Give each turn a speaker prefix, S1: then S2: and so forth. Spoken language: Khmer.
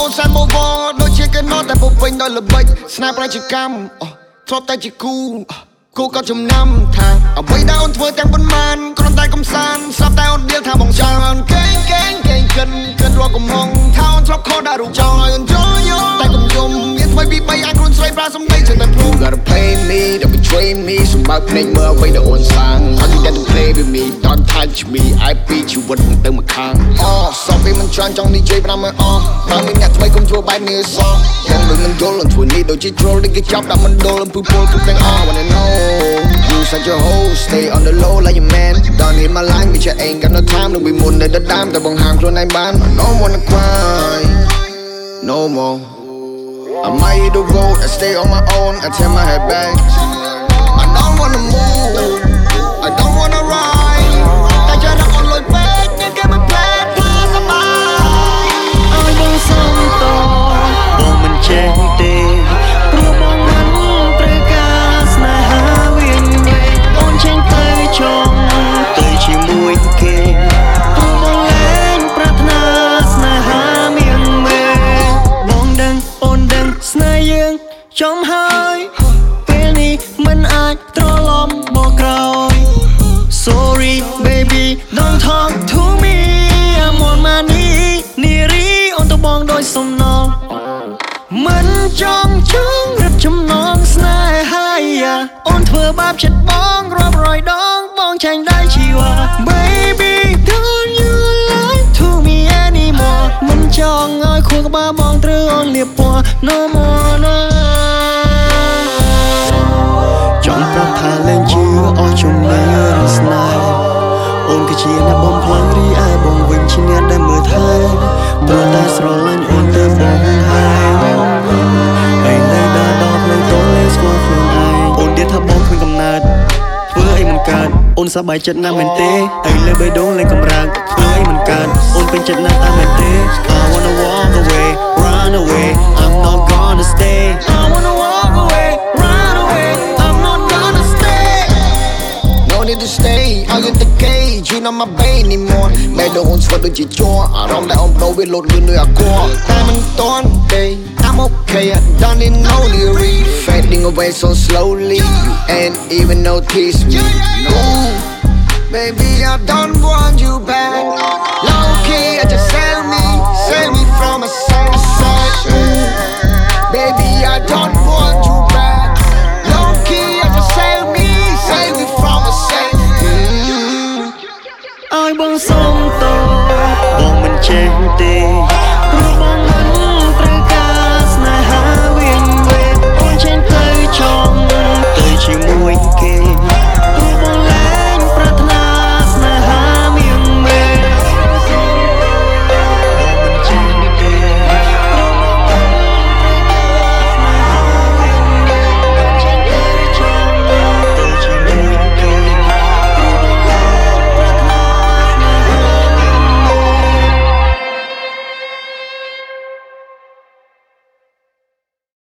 S1: អូនសែនមកវល់ដូចជាកណោតែពុពេញដោយល្បិចស្នាប្រជាកម្មធ្លាប់តែជាគូគូក៏ចំណាំថាអ្វីដែលអូនធ្វើទាំងប៉ុន្មានគ្រាន់តែកំសាន្តស្រាប់តែអូនដៀលថាបងចង់អូនកេងកេងកេងកិនកិនរកកំហងថាអូនធ្លាប់ខុសដល់រូបចង់ឲ្យអូនយល់ 3អាចខ្លួនស្រីប្រាសំដីជិតតែព្រម
S2: gotta pay me don't betray me សម្បើភ្នែកមើលអ្វីដែលអូនសាង How you get to play with me don't touch me I beat you វត្តมึงទៅមកខាងអូសពពេលមិនច្រើនចង់និយាយប្រាំមើលអស់បើមានអ្នកថ្មីគុំធ្វើបែបនេះសោះបងមិនមិនយល់ធ្វើនេះដូចជា troll ដូចគេចាប់ដាក់មិនដុលអំពើពលគ្រប់ទាំងអស់ wanna know you such a hoe stay on the low like a man don't need my line bitch I ain't got no time នឹងពីមុននៅដតាមតែបងហាមខ្លួនឯងបាន I don't wanna cry no more I might hit the road and stay on my own and turn my head back. I don't wanna move.
S1: អា
S3: ចត្រឡប់មកក្រោយ Sorry baby don't talk to me I'm on my knee នារីអូនទៅបងដោយសំណងមិនចង់ចង់រឹតចំណងស្នេហាយ៉ាអូនធ្វើបាបចិត្តបងរាប់រយដងបងចាញ់ដៃជីវ៉ា Baby don't you lie to me anymore មិនចង់ឲ្យខួរក្បាលបងត្រូវអូនលៀបពណ៌ No more ថាលែងជឿអស់ជំនឿរស្នេហ៍អូនគឺជាអ្នកបំផ្លាញរីឯបងវិញជាអ្នកដែលមើលថែព្រោះតែស្រឡាញ់អូនទៅបងហើយហើយនៅដល់ដល់ផ្លូវតូនលេងស្គាល់ខ្លួនឯងអូនទៀតថាបងគ្មានកំណើតធ្វើអីមិនកើតអូនសប្បាយចិត្តណាស់មែនទេហើយលើបេះដូងលេងកំរើកធ្វើអីមិនកើតអូនពេញចិត្តណាស់តាមមែនទេ I wanna walk
S1: No need to stay ឲ្យយើងទៅគេ you not my babe anymore មែនដល់អូនស្វត់ដូចជាជ័រអារម្មណ៍ដែលអូនបដូរវាលោតលឿនដូចអាគ័រតែមិនទាន់ទេ I'm okay I don't need no theory fading away so slowly you ain't even notice me no
S3: ឲ្យបងសុំតបងមិនចេះទេ